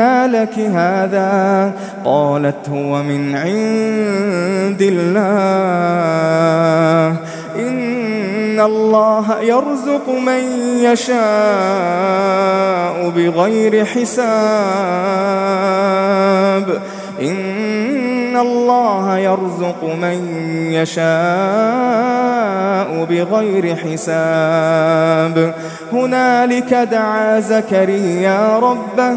أنى لك هذا قالت هو من عند الله إن الله يرزق من يشاء بغير حساب إن الله يرزق من يشاء بغير حساب هنالك دعا زكريا ربه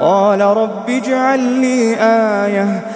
قال رب اجعل لي آية.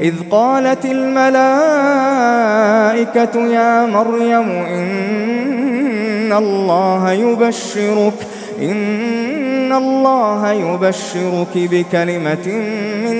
إذ قالت الملائكة يا مريم إن الله يبشرك إن الله يبشرك بكلمة من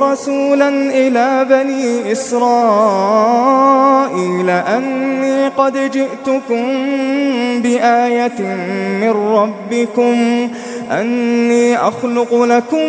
ورسولا إلى بني إسرائيل أني قد جئتكم بآية من ربكم أني أخلق لكم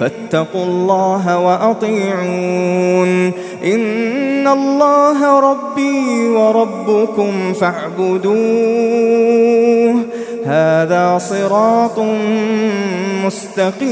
فاتقوا الله وأطيعون. إن الله ربي وربكم فاعبدوه. هذا صراط مستقيم.